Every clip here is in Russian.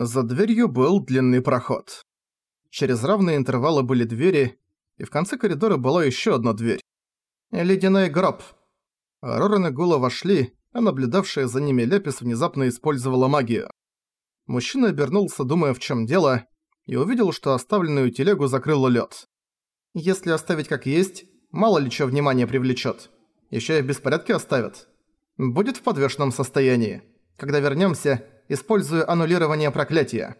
За дверью был длинный проход. Через равные интервалы были двери, и в конце коридора была еще одна дверь. «Ледяной гроб». Роран и Гула вошли, а наблюдавшая за ними Лепис внезапно использовала магию. Мужчина обернулся, думая, в чем дело, и увидел, что оставленную телегу закрыл лед. Если оставить как есть, мало ли чё внимание привлечет. Еще и в беспорядке оставят. Будет в подвешенном состоянии. Когда вернемся, использую аннулирование проклятия.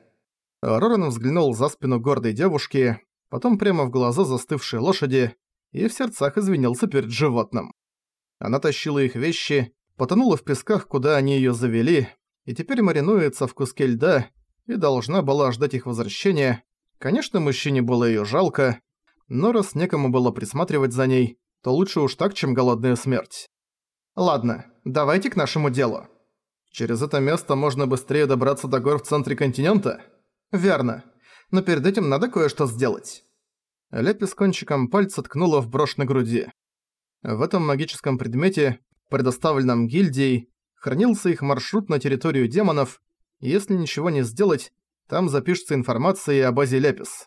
Роран взглянул за спину гордой девушки, потом прямо в глаза застывшей лошади и в сердцах извинился перед животным. Она тащила их вещи, потонула в песках, куда они её завели, и теперь маринуется в куске льда и должна была ждать их возвращения. Конечно, мужчине было её жалко, но раз некому было присматривать за ней, то лучше уж так, чем голодная смерть. Ладно, давайте к нашему делу. Через это место можно быстрее добраться до гор в центре континента? Верно. Но перед этим надо кое-что сделать. Лепи с кончиком пальца ткнула в брошь на груди. В этом магическом предмете, предоставленном гильдией, хранился их маршрут на территорию демонов, и если ничего не сделать, там запишется информация о базе Лепис.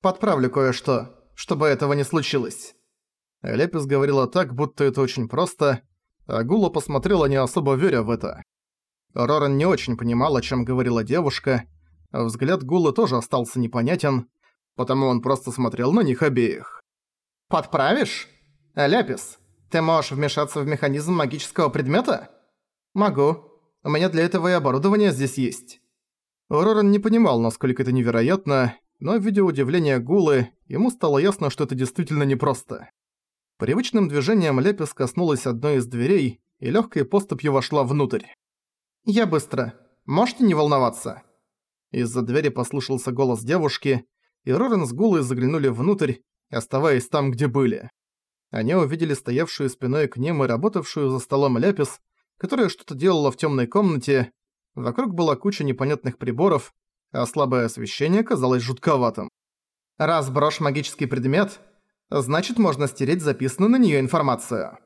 Подправлю кое-что, чтобы этого не случилось. Лепис говорила так, будто это очень просто, а Гула посмотрела не особо веря в это. Роран не очень понимал, о чем говорила девушка, взгляд Гулы тоже остался непонятен, потому он просто смотрел на них обеих. «Подправишь? Ляпис, ты можешь вмешаться в механизм магического предмета?» «Могу. У меня для этого и оборудование здесь есть». Роран не понимал, насколько это невероятно, но, видя удивление Гулы, ему стало ясно, что это действительно непросто. Привычным движением Лепис коснулась одной из дверей и легкой поступью вошла внутрь. «Я быстро. Можете не волноваться?» Из-за двери послышался голос девушки, и Рорен с Гулой заглянули внутрь, оставаясь там, где были. Они увидели стоявшую спиной к ним и работавшую за столом Ляпис, которая что-то делала в темной комнате. Вокруг была куча непонятных приборов, а слабое освещение казалось жутковатым. «Раз брошь магический предмет, значит можно стереть записанную на нее информацию».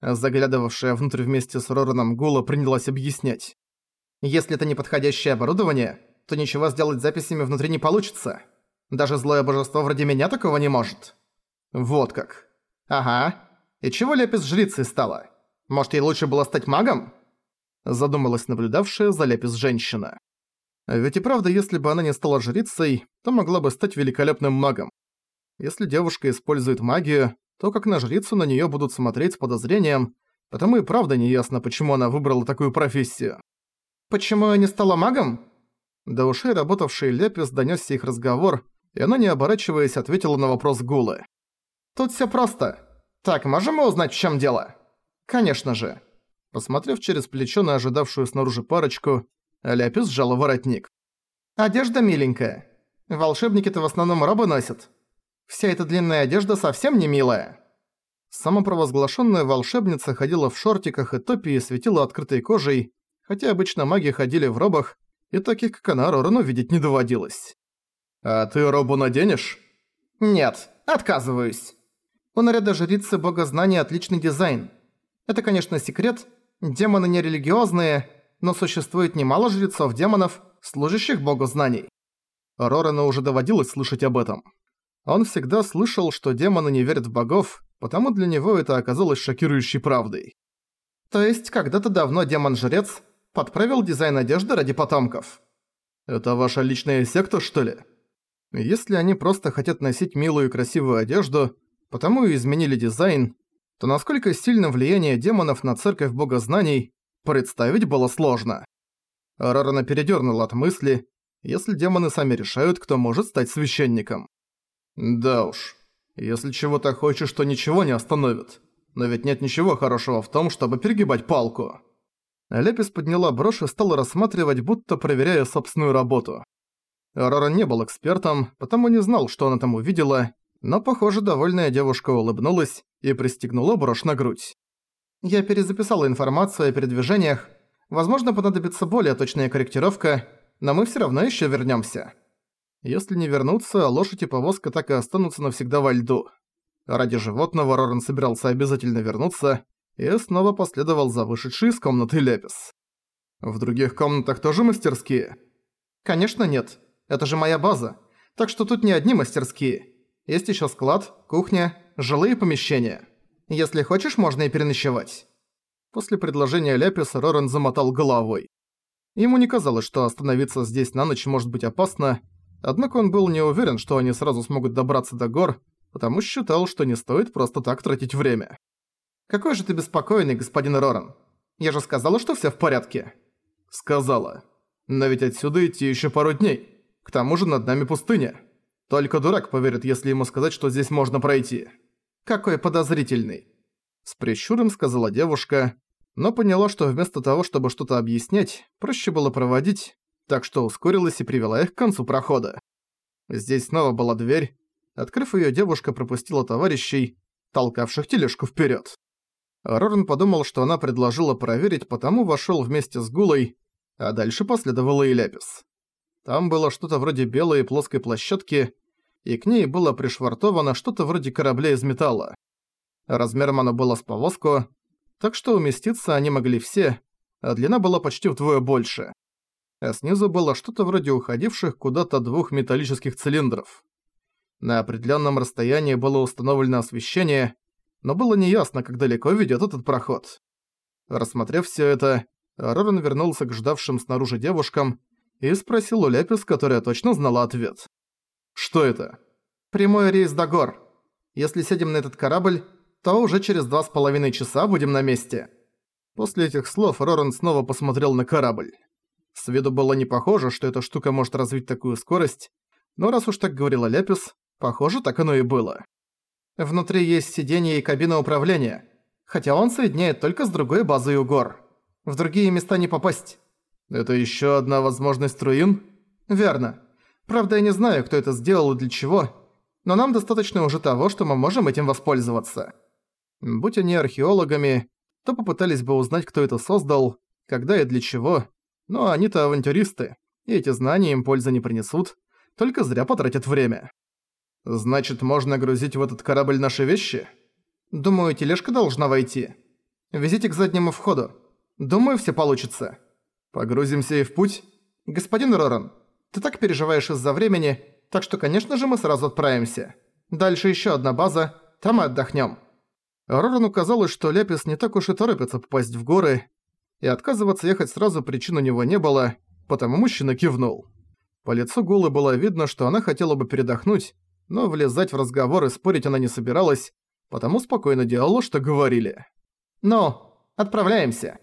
Заглядывавшая внутрь вместе с Рораном Гула принялась объяснять. «Если это неподходящее оборудование, то ничего сделать записями внутри не получится. Даже злое божество вроде меня такого не может». «Вот как». «Ага. И чего Лепис жрицей стала? Может, ей лучше было стать магом?» Задумалась наблюдавшая за Лепис женщина. Ведь и правда, если бы она не стала жрицей, то могла бы стать великолепным магом. Если девушка использует магию, то как на жрицу на неё будут смотреть с подозрением, потому и правда не ясно, почему она выбрала такую профессию. «Почему я не стала магом?» До ушей работавший Лепис донёсся их разговор, и она, не оборачиваясь, ответила на вопрос Гулы. «Тут всё просто. Так, можем мы узнать, в чём дело?» «Конечно же». Посмотрев через плечо на ожидавшую снаружи парочку, Лепис сжала воротник. «Одежда миленькая. Волшебники-то в основном робы носят. Вся эта длинная одежда совсем не милая». Самопровозглашенная волшебница ходила в шортиках и топе и светила открытой кожей, хотя обычно маги ходили в робах, и таких, как она, Рорану видеть не доводилось. «А ты робу наденешь?» «Нет, отказываюсь. У наряда жрицы богознания отличный дизайн. Это, конечно, секрет, демоны не религиозные, но существует немало жрецов-демонов, служащих богу знаний. Рорану уже доводилось слышать об этом. Он всегда слышал, что демоны не верят в богов, потому для него это оказалось шокирующей правдой. То есть, когда-то давно демон-жрец подправил дизайн одежды ради потомков. Это ваша личная секта, что ли? Если они просто хотят носить милую и красивую одежду, потому и изменили дизайн, то насколько сильно влияние демонов на церковь бога знаний, Представить было сложно. Рорана передёрнул от мысли, если демоны сами решают, кто может стать священником. Да уж, если чего-то хочешь, то ничего не остановит. Но ведь нет ничего хорошего в том, чтобы перегибать палку. Лепис подняла брошь и стала рассматривать, будто проверяя собственную работу. Рора не был экспертом, потому не знал, что она там увидела, но, похоже, довольная девушка улыбнулась и пристегнула брошь на грудь. Я перезаписала информацию о передвижениях. Возможно, понадобится более точная корректировка, но мы всё равно ещё вернёмся. Если не вернуться, лошадь и повозка так и останутся навсегда во льду. Ради животного Роран собирался обязательно вернуться и снова последовал за вышедшей из комнаты Лепис. В других комнатах тоже мастерские? «Конечно нет. Это же моя база. Так что тут не одни мастерские. Есть еще склад, кухня, жилые помещения. Если хочешь, можно и переночевать». После предложения Ляписа Рорен замотал головой. Ему не казалось, что остановиться здесь на ночь может быть опасно, однако он был не уверен, что они сразу смогут добраться до гор, потому считал, что не стоит просто так тратить время. «Какой же ты беспокойный, господин Роран. Я же сказала, что всё в порядке». «Сказала. Но ведь отсюда идти ещё пару дней. К тому же над нами пустыня. Только дурак поверит, если ему сказать, что здесь можно пройти». «Какой подозрительный». С прищуром сказала девушка, но поняла, что вместо того, чтобы что-то объяснять, проще было проводить, так что ускорилась и привела их к концу прохода. Здесь снова была дверь. Открыв её, девушка пропустила товарищей, толкавших тележку вперёд. Рорен подумал, что она предложила проверить, потому вошёл вместе с Гулой, а дальше последовала и Ляпис. Там было что-то вроде белой плоской площадки, и к ней было пришвартовано что-то вроде корабля из металла. Размером оно было с повозку, так что уместиться они могли все, а длина была почти вдвое больше. А снизу было что-то вроде уходивших куда-то двух металлических цилиндров. На определенном расстоянии было установлено освещение, но было неясно, как далеко ведет этот проход. Рассмотрев все это, Роран вернулся к ждавшим снаружи девушкам и спросил у Лепис, которая точно знала ответ. «Что это?» «Прямой рейс до гор. Если сядем на этот корабль, то уже через два с половиной часа будем на месте». После этих слов Роран снова посмотрел на корабль. С виду было не похоже, что эта штука может развить такую скорость, но раз уж так говорила Лепис, похоже, так оно и было. Внутри есть сиденье и кабина управления, хотя он соединяет только с другой базой у гор. В другие места не попасть. Это еще одна возможность руин? Верно. Правда, я не знаю, кто это сделал и для чего, но нам достаточно уже того, что мы можем этим воспользоваться. Будь они археологами, то попытались бы узнать, кто это создал, когда и для чего, но они-то авантюристы, и эти знания им пользы не принесут, только зря потратят время. Значит, можно грузить в этот корабль наши вещи? Думаю, тележка должна войти. Везите к заднему входу. Думаю, все получится. Погрузимся и в путь. Господин Роран, ты так переживаешь из-за времени, так что, конечно же, мы сразу отправимся. Дальше еще одна база, там и отдохнем. Рорану казалось, что Ляпис не так уж и торопится попасть в горы, и отказываться ехать сразу причин у него не было, потому мужчина кивнул. По лицу Гулы было видно, что она хотела бы передохнуть, но влезать в разговор и спорить она не собиралась, потому спокойно делала, что говорили. «Ну, отправляемся!»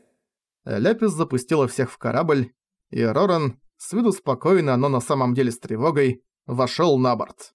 Ляпис запустила всех в корабль, и Роран, с виду спокойно, но на самом деле с тревогой, вошёл на борт.